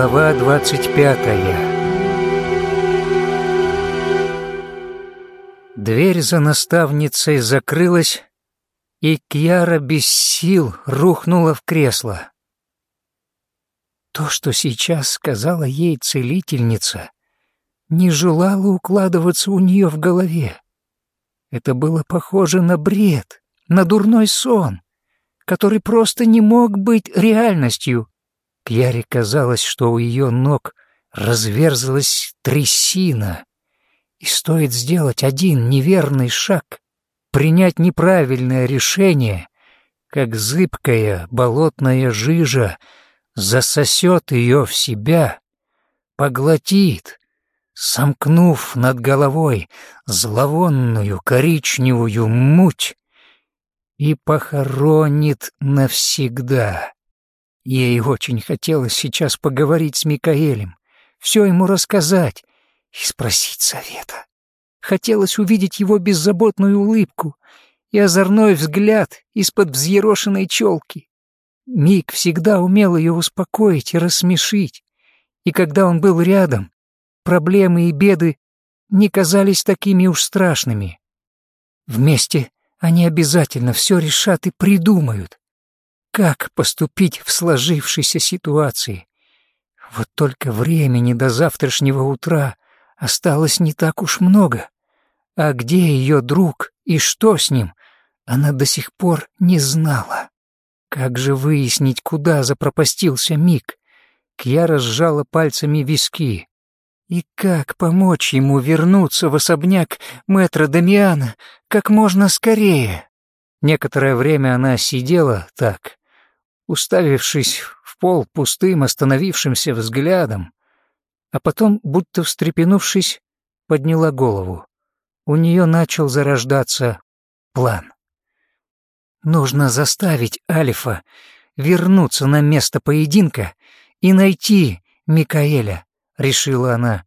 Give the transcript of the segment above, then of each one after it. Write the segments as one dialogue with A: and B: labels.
A: Глава двадцать пятая Дверь за наставницей закрылась, и Кьяра без сил рухнула в кресло. То, что сейчас сказала ей целительница, не желало укладываться у нее в голове. Это было похоже на бред, на дурной сон, который просто не мог быть реальностью. Кьяре казалось, что у ее ног разверзлась трясина, и стоит сделать один неверный шаг, принять неправильное решение, как зыбкая болотная жижа засосет ее в себя, поглотит, сомкнув над головой зловонную коричневую муть и похоронит навсегда. Ей очень хотелось сейчас поговорить с Микаэлем, все ему рассказать и спросить совета. Хотелось увидеть его беззаботную улыбку и озорной взгляд из-под взъерошенной челки. Мик всегда умел ее успокоить и рассмешить, и когда он был рядом, проблемы и беды не казались такими уж страшными. Вместе они обязательно все решат и придумают, как поступить в сложившейся ситуации. Вот только времени до завтрашнего утра осталось не так уж много. А где ее друг и что с ним, она до сих пор не знала. Как же выяснить, куда запропастился Мик? Кьяра сжала пальцами виски. И как помочь ему вернуться в особняк мэтра Дамиана как можно скорее? Некоторое время она сидела так, уставившись в пол пустым остановившимся взглядом, а потом, будто встрепенувшись, подняла голову. У нее начал зарождаться план. Нужно заставить Алифа вернуться на место поединка и найти Микаэля, решила она.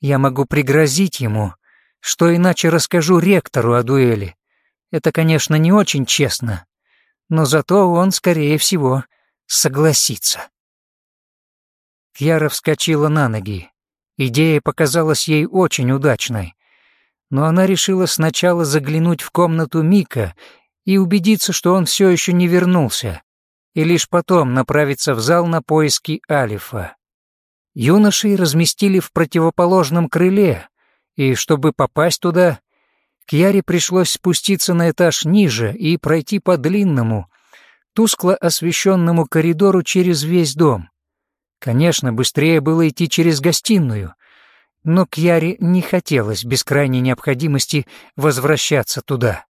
A: Я могу пригрозить ему, что иначе расскажу ректору о дуэли. Это, конечно, не очень честно, но зато он, скорее всего, согласится. Кьяра вскочила на ноги. Идея показалась ей очень удачной. Но она решила сначала заглянуть в комнату Мика и убедиться, что он все еще не вернулся, и лишь потом направиться в зал на поиски Алифа. Юношей разместили в противоположном крыле, и чтобы попасть туда, Кьяре пришлось спуститься на этаж ниже и пройти по длинному, тускло освещенному коридору через весь дом. Конечно, быстрее было идти через гостиную, но Кьяре не хотелось без крайней необходимости возвращаться туда.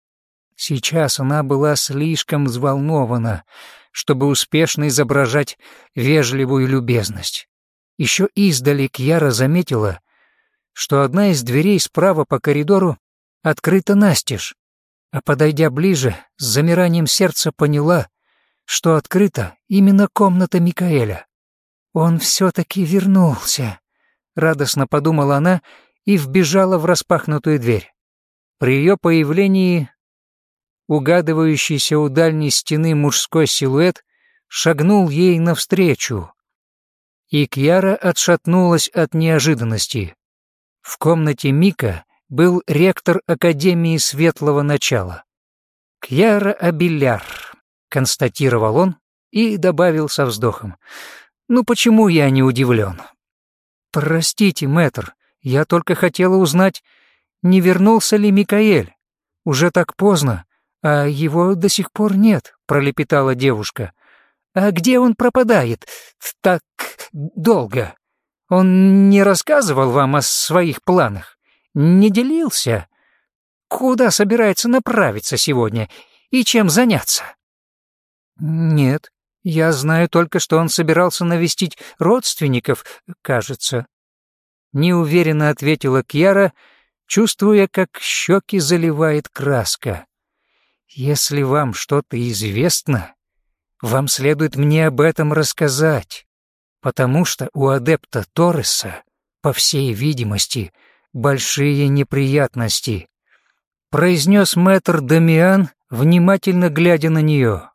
A: Сейчас она была слишком взволнована, чтобы успешно изображать вежливую любезность. Еще издали Кьяра заметила, что одна из дверей справа по коридору открыта настежь, а подойдя ближе, с замиранием сердца поняла, что открыта именно комната Микаэля. «Он все-таки вернулся», — радостно подумала она и вбежала в распахнутую дверь. При ее появлении угадывающийся у дальней стены мужской силуэт шагнул ей навстречу, и Кьяра отшатнулась от неожиданности. В комнате Мика был ректор Академии Светлого Начала. «Кьяра Абеляр», — констатировал он и добавил со вздохом. «Ну почему я не удивлен?» «Простите, мэтр, я только хотела узнать, не вернулся ли Микаэль. Уже так поздно, а его до сих пор нет», — пролепетала девушка. «А где он пропадает так долго? Он не рассказывал вам о своих планах?» Не делился? Куда собирается направиться сегодня и чем заняться? Нет, я знаю только, что он собирался навестить родственников, кажется. Неуверенно ответила Кьяра, чувствуя, как щеки заливает краска. Если вам что-то известно, вам следует мне об этом рассказать, потому что у адепта Торреса, по всей видимости, большие неприятности», — произнес мэтр Дамиан, внимательно глядя на нее.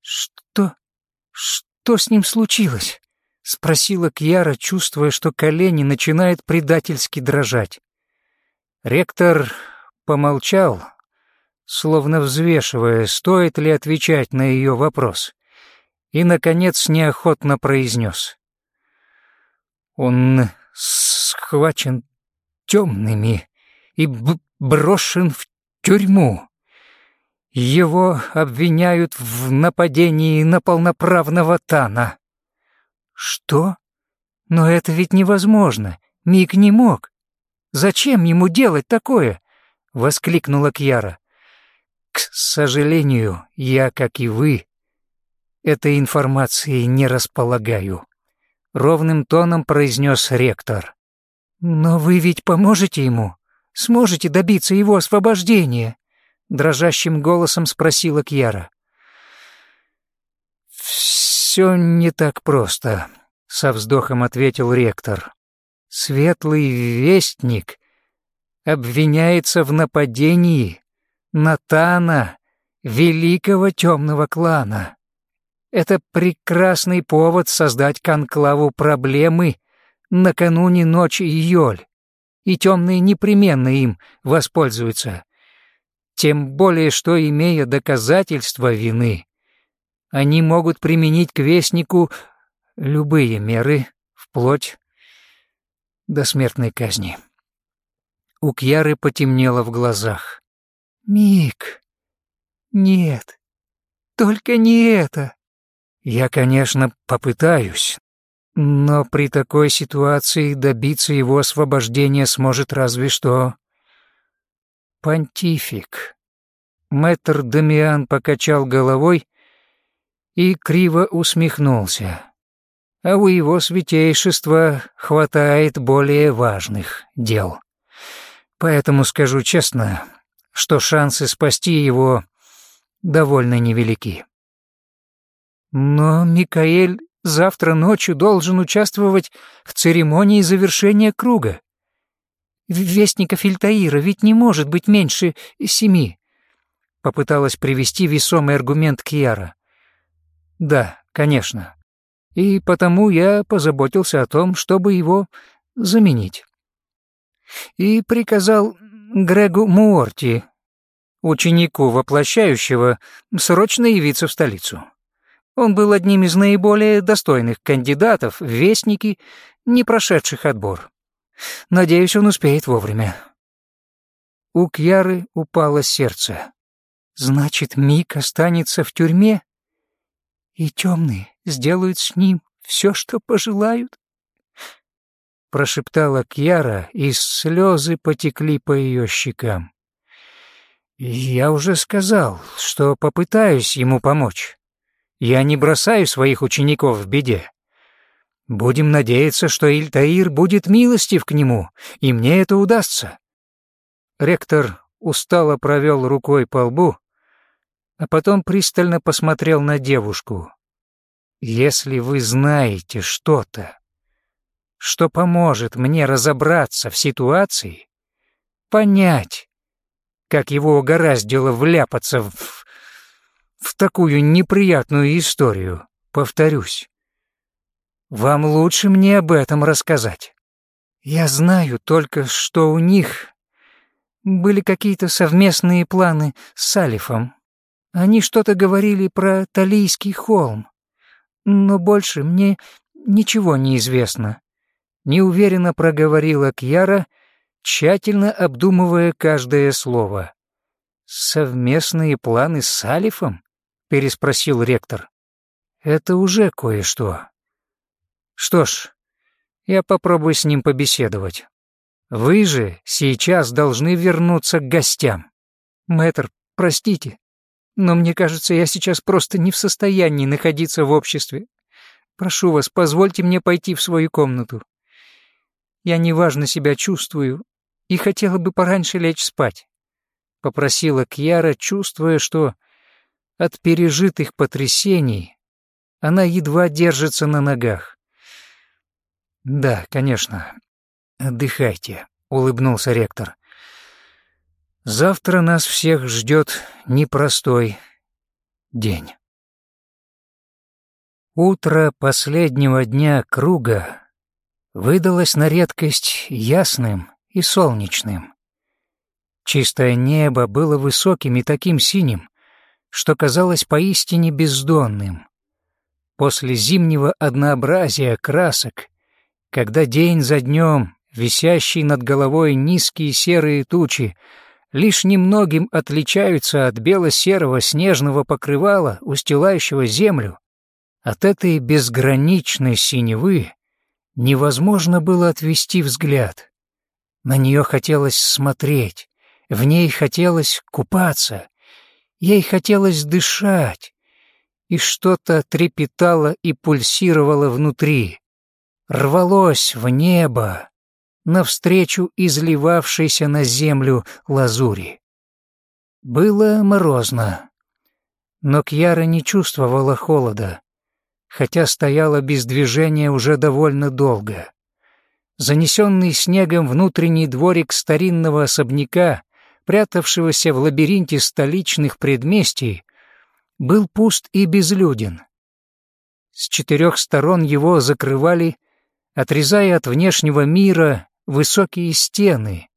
A: «Что? Что с ним случилось?» — спросила Кьяра, чувствуя, что колени начинают предательски дрожать. Ректор помолчал, словно взвешивая, стоит ли отвечать на ее вопрос, и, наконец, неохотно произнес. «Он схвачен темными и брошен в тюрьму. Его обвиняют в нападении на полноправного Тана». «Что? Но это ведь невозможно. Мик не мог. Зачем ему делать такое?» — воскликнула Кьяра. «К сожалению, я, как и вы, этой информацией не располагаю», — ровным тоном произнес ректор. «Но вы ведь поможете ему? Сможете добиться его освобождения?» — дрожащим голосом спросила Кьяра. «Все не так просто», — со вздохом ответил ректор. «Светлый вестник обвиняется в нападении на Тана, великого темного клана. Это прекрасный повод создать конклаву проблемы накануне ночи Йоль, и темные непременно им воспользуются. Тем более, что, имея доказательства вины, они могут применить к Вестнику любые меры, вплоть до смертной казни. У Кьяры потемнело в глазах. «Мик, нет, только не это!» «Я, конечно, попытаюсь, но при такой ситуации добиться его освобождения сможет разве что понтифик». Мэтр Дамиан покачал головой и криво усмехнулся. А у его святейшества хватает более важных дел. Поэтому скажу честно, что шансы спасти его довольно невелики. Но Микаэль завтра ночью должен участвовать в церемонии завершения круга. Вестника Фильтаира ведь не может быть меньше семи. Попыталась привести весомый аргумент Кьяра. Да, конечно. И потому я позаботился о том, чтобы его заменить. И приказал Грегу Муорти, ученику воплощающего, срочно явиться в столицу. Он был одним из наиболее достойных кандидатов в вестники, не прошедших отбор. Надеюсь, он успеет вовремя. У Кьяры упало сердце. Значит, Мик останется в тюрьме? и темные сделают с ним все, что пожелают?» Прошептала Кьяра, и слезы потекли по ее щекам. «Я уже сказал, что попытаюсь ему помочь. Я не бросаю своих учеников в беде. Будем надеяться, что Ильтаир будет милостив к нему, и мне это удастся». Ректор устало провел рукой по лбу, а потом пристально посмотрел на девушку. «Если вы знаете что-то, что поможет мне разобраться в ситуации, понять, как его угораздило вляпаться в, в такую неприятную историю, повторюсь, вам лучше мне об этом рассказать. Я знаю только, что у них были какие-то совместные планы с Салифом. Они что-то говорили про Талийский холм, но больше мне ничего не известно. Неуверенно проговорила Кьяра, тщательно обдумывая каждое слово. «Совместные планы с Салифом?» — переспросил ректор. «Это уже кое-что. Что ж, я попробую с ним побеседовать. Вы же сейчас должны вернуться к гостям. Мэтр, простите, но мне кажется, я сейчас просто не в состоянии находиться в обществе. Прошу вас, позвольте мне пойти в свою комнату. Я неважно себя чувствую и хотела бы пораньше лечь спать», — попросила Кьяра, чувствуя, что от пережитых потрясений она едва держится на ногах. «Да, конечно. Отдыхайте», — улыбнулся ректор. Завтра нас всех ждет непростой день. Утро последнего дня круга выдалось на редкость ясным и солнечным. Чистое небо было высоким и таким синим, что казалось поистине бездонным. После зимнего однообразия красок, когда день за днем, висящие над головой низкие серые тучи, лишь немногим отличаются от бело-серого снежного покрывала, устилающего землю, от этой безграничной синевы невозможно было отвести взгляд. На нее хотелось смотреть, в ней хотелось купаться, ей хотелось дышать, и что-то трепетало и пульсировало внутри, рвалось в небо, навстречу изливавшейся на землю лазури. Было морозно, но Кьяра не чувствовала холода, хотя стояла без движения уже довольно долго. Занесенный снегом внутренний дворик старинного особняка, прятавшегося в лабиринте столичных предместий, был пуст и безлюден. С четырех сторон его закрывали, отрезая от внешнего мира высокие стены,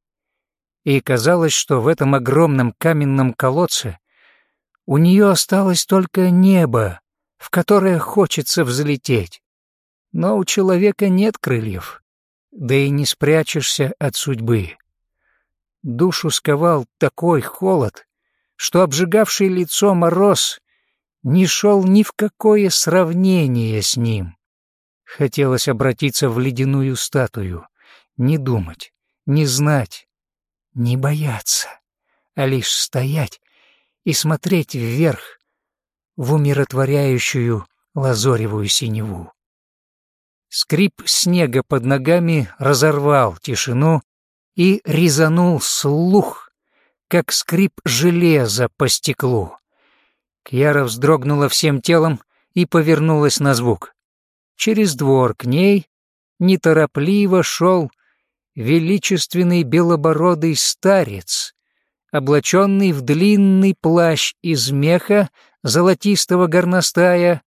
A: и казалось, что в этом огромном каменном колодце у нее осталось только небо, в которое хочется взлететь. Но у человека нет крыльев, да и не спрячешься от судьбы. Душу сковал такой холод, что обжигавший лицо мороз не шел ни в какое сравнение с ним. Хотелось обратиться в ледяную статую, не думать, не знать, не бояться, а лишь стоять и смотреть вверх в умиротворяющую лазоревую синеву. Скрип снега под ногами разорвал тишину и резанул слух, как скрип железа по стеклу. Кьяра вздрогнула всем телом и повернулась на звук. Через двор к ней неторопливо шел величественный белобородый старец, облаченный в длинный плащ из меха золотистого горностая,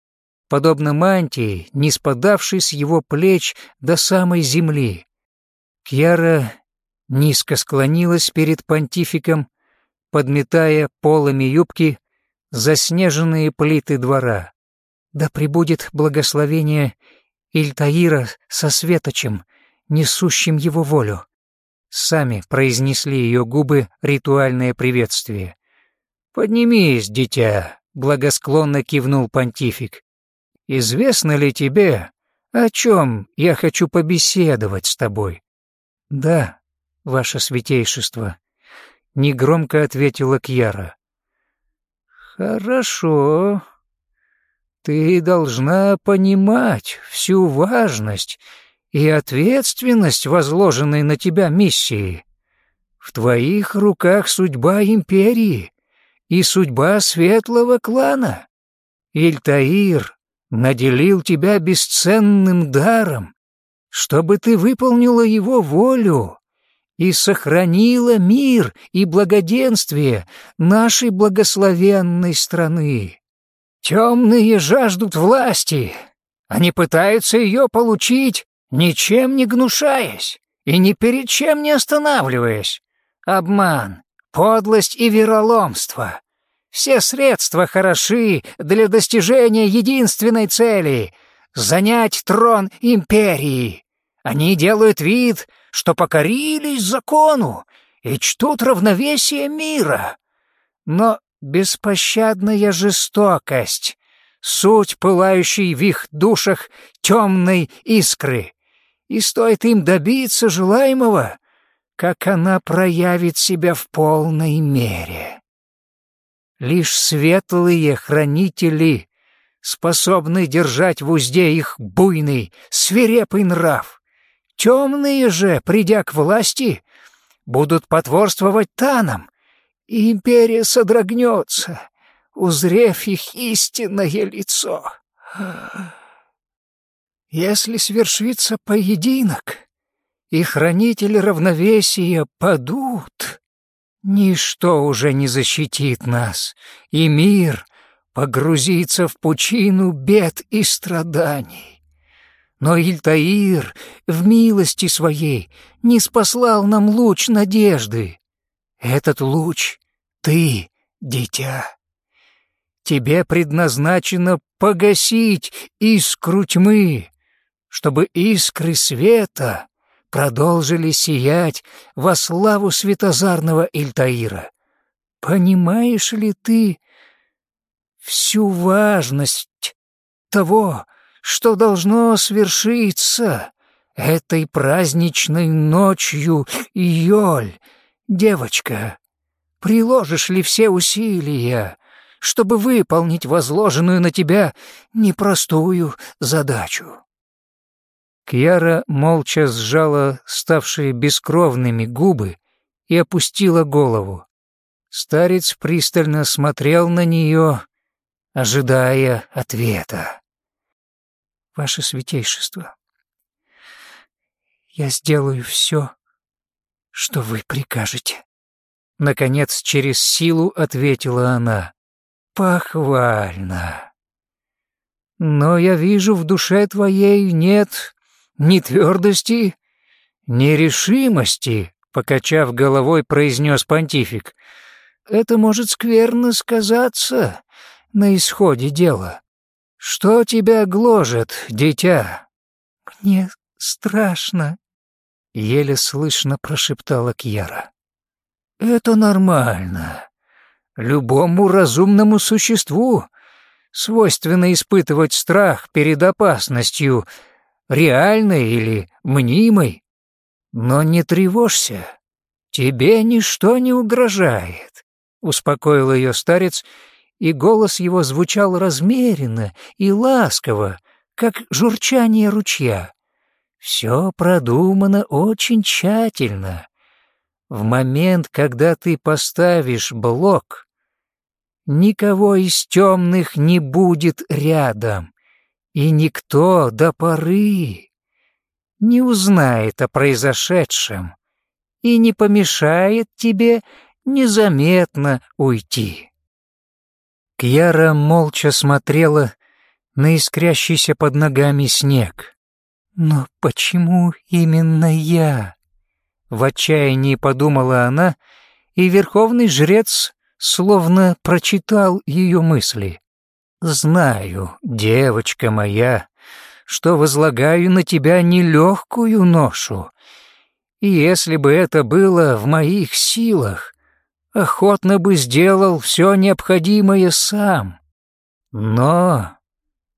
A: подобно мантии, не спадавшей с его плеч до самой земли. Кьяра низко склонилась перед понтификом, подметая полами юбки заснеженные плиты двора. Да пребудет благословение Ильтаира со светочем, несущим его волю. Сами произнесли ее губы ритуальное приветствие. «Поднимись, дитя», — благосклонно кивнул понтифик. «Известно ли тебе, о чем я хочу побеседовать с тобой?» «Да, ваше святейшество», — негромко ответила Кьяра. «Хорошо. Ты должна понимать всю важность и ответственность, возложенной на тебя миссии. В твоих руках судьба империи и судьба светлого клана. Ильтаир наделил тебя бесценным даром, чтобы ты выполнила его волю и сохранила мир и благоденствие нашей благословенной страны. Темные жаждут власти, они пытаются ее получить ничем не гнушаясь и ни перед чем не останавливаясь. Обман, подлость и вероломство. Все средства хороши для достижения единственной цели — занять трон империи. Они делают вид, что покорились закону и чтут равновесие мира. Но беспощадная жестокость — суть пылающей в их душах темной искры и стоит им добиться желаемого, как она проявит себя в полной мере. Лишь светлые хранители способны держать в узде их буйный, свирепый нрав. Темные же, придя к власти, будут потворствовать танам, и империя содрогнется, узрев их истинное лицо. Если свершится поединок, и хранители равновесия падут, ничто уже не защитит нас, и мир погрузиться в пучину бед и страданий. Но Ильтаир в милости своей не спаслал нам луч надежды. Этот луч — ты, дитя. Тебе предназначено погасить искру тьмы, чтобы искры света продолжили сиять во славу светозарного Ильтаира. Понимаешь ли ты всю важность того, что должно свершиться этой праздничной ночью, Йоль, девочка? Приложишь ли все усилия, чтобы выполнить возложенную на тебя непростую задачу?» Кьяра молча сжала ставшие бескровными губы и опустила голову. Старец пристально смотрел на нее, ожидая ответа. «Ваше святейшество, я сделаю все, что вы прикажете». Наконец, через силу ответила она. «Похвально. Но я вижу, в душе твоей нет ни твердости, ни решимости», покачав головой, произнес понтифик. «Это может скверно сказаться на исходе дела. Что тебя гложет, дитя?» «Мне страшно», — еле слышно прошептала Кьяра. «Это нормально. Любому разумному существу свойственно испытывать страх перед опасностью, реальной или мнимой. Но не тревожься, тебе ничто не угрожает», — успокоил ее старец, и голос его звучал размеренно и ласково, как журчание ручья. «Все продумано очень тщательно. В момент, когда ты поставишь блок, никого из темных не будет рядом, и никто до поры не узнает о произошедшем и не помешает тебе незаметно уйти. Кьяра молча смотрела на искрящийся под ногами снег. «Но почему именно я?» В отчаянии подумала она, и верховный жрец словно прочитал ее мысли. «Знаю, девочка моя, что возлагаю на тебя нелегкую ношу, и если бы это было в моих силах, охотно бы сделал все необходимое сам. Но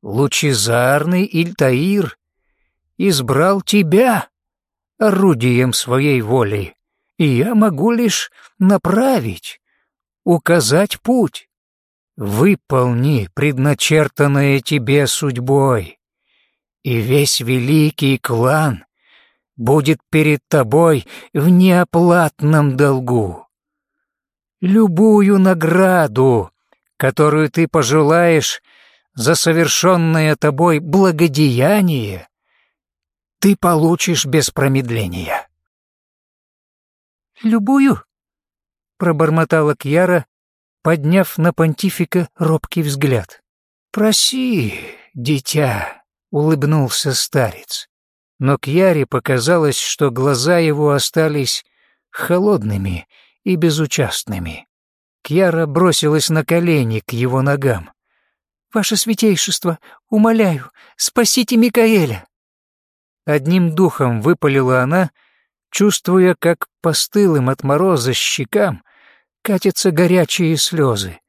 A: лучезарный Ильтаир избрал тебя орудием своей воли, и я могу лишь направить, указать путь. Выполни предначертанное тебе судьбой, и весь великий клан будет перед тобой в неоплатном долгу. Любую награду, которую ты пожелаешь за совершенное тобой благодеяние, ты получишь без промедления. «Любую?» — пробормотала Кьяра, подняв на понтифика робкий взгляд. «Проси, дитя», — улыбнулся старец. Но Кьяре показалось, что глаза его остались холодными и безучастными. Кьяра бросилась на колени к его ногам. «Ваше святейшество, умоляю, спасите Микаэля!» Одним духом выпалила она, чувствуя, как по стылым от мороза щекам катятся горячие слезы.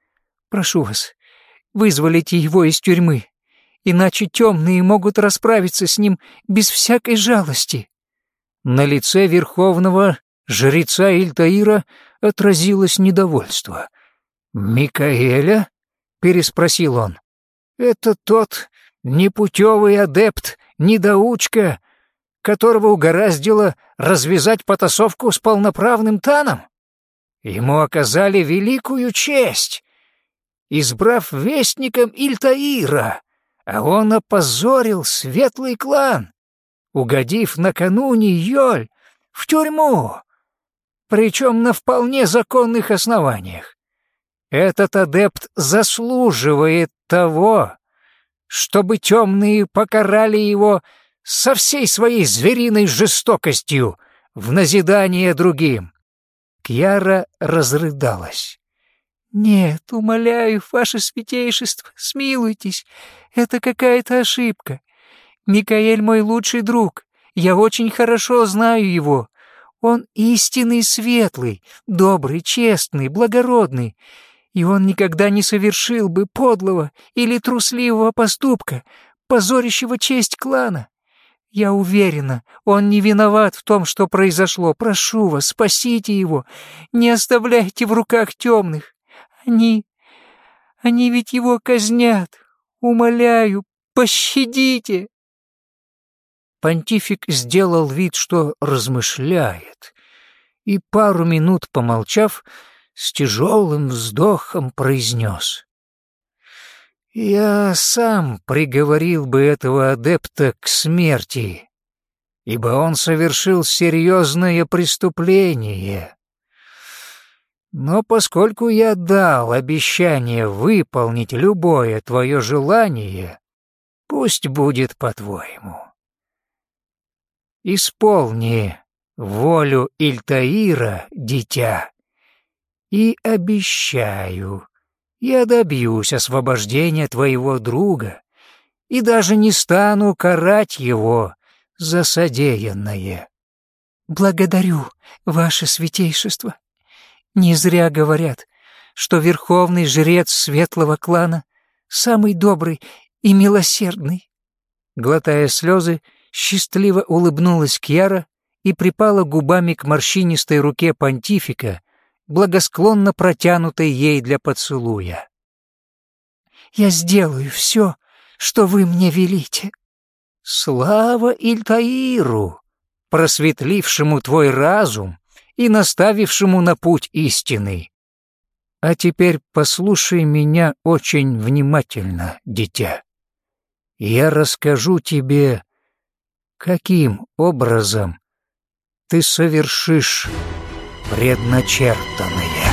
A: «Прошу вас, вызволите его из тюрьмы, иначе темные могут расправиться с ним без всякой жалости». На лице верховного жреца Ильтаира отразилось недовольство. «Микаэля?» — переспросил он. «Это тот непутевый адепт, недоучка, которого угораздило развязать потасовку с полноправным Таном? Ему оказали великую честь, избрав вестником Ильтаира, а он опозорил светлый клан, угодив накануне Йоль в тюрьму, причем на вполне законных основаниях. Этот адепт заслуживает того, чтобы темные покарали его со всей своей звериной жестокостью в назидание другим. Кьяра разрыдалась. «Нет, умоляю, ваше святейшество, смилуйтесь, это какая-то ошибка. Микаэль мой лучший друг, я очень хорошо знаю его. Он истинный светлый, добрый, честный, благородный, и он никогда не совершил бы подлого или трусливого поступка, позорящего честь клана. Я уверена, он не виноват в том, что произошло. Прошу вас, спасите его, не оставляйте в руках темных. Они... они ведь его казнят. Умоляю, пощадите!» Понтифик сделал вид, что размышляет, и пару минут помолчав, с тяжелым вздохом произнес. «Я сам приговорил бы этого адепта к смерти, ибо он совершил серьезное преступление. Но поскольку я дал обещание выполнить любое твое желание, пусть будет по-твоему. Исполни волю Ильтаира, дитя, и обещаю, я добьюсь освобождения твоего друга и даже не стану карать его за содеянное. Благодарю, ваше святейшество. Не зря говорят, что верховный жрец светлого клана самый добрый и милосердный. Глотая слезы, счастливо улыбнулась Кьяра и припала губами к морщинистой руке понтифика, благосклонно протянутой ей для поцелуя. «Я сделаю все, что вы мне велите». «Слава Ильтаиру, просветлившему твой разум и наставившему на путь истины. А теперь послушай меня очень внимательно, дитя. Я расскажу тебе, каким образом ты совершишь предначертанное.